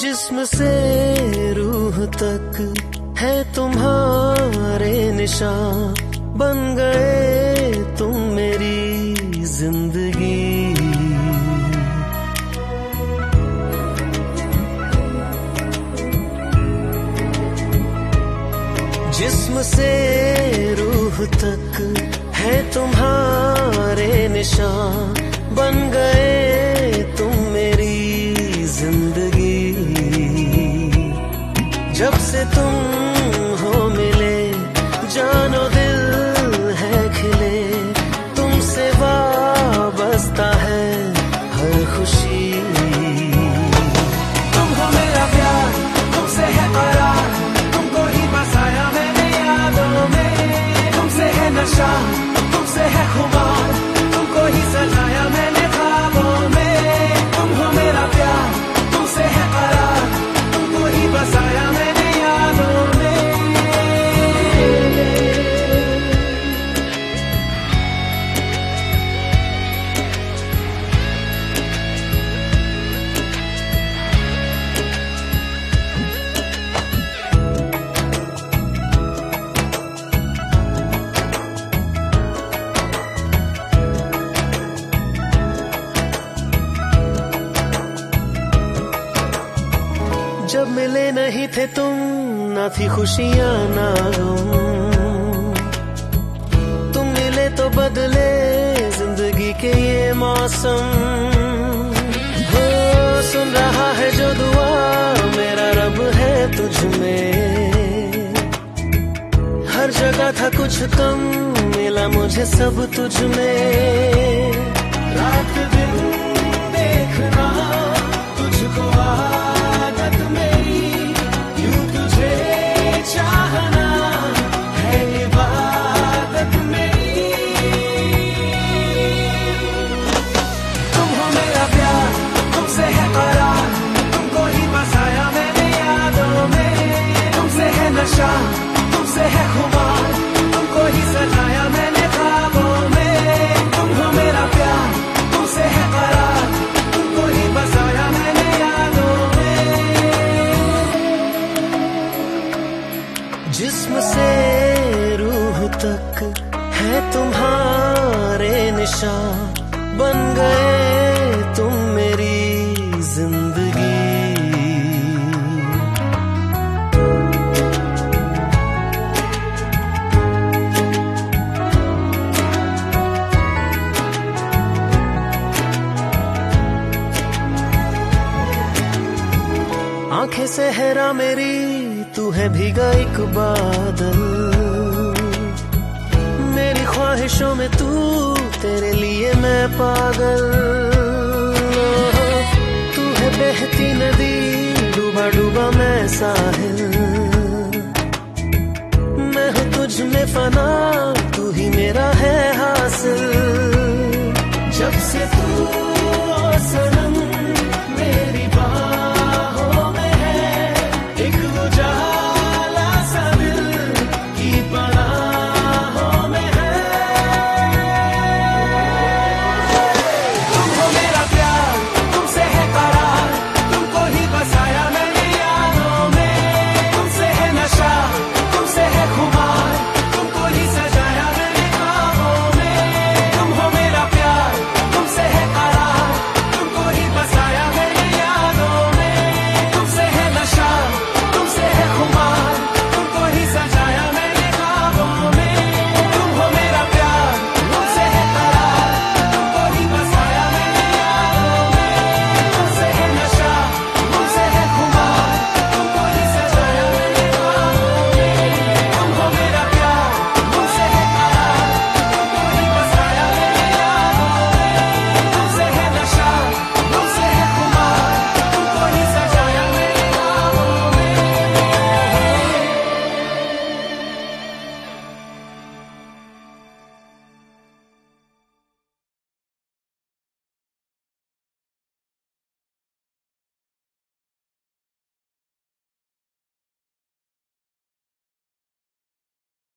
जिस्म से रूह तक है तुम्हारे निशान। बन गए तुम मेरी ज़िंदगी। जिस्म से रूह तक है तुम्हारे जब मिले नहीं थे तुम, ना थी खुशियाँ, ना गम। तुम मिले तो बदले ज़िंदगी के ये मौसम। हो, सुन रहा है जो दुआ, मेरा रब है तुझ में। हर जगह था कुछ कम, मिला मुझे सब तुझ में। जिस्म से रूह तक है तुम्हारे निशान। बन गए सहरा मेरी, तू है भीगा एक बादल। मेरी ख्वाहिशों में तू, तेरे लिए मैं पागल।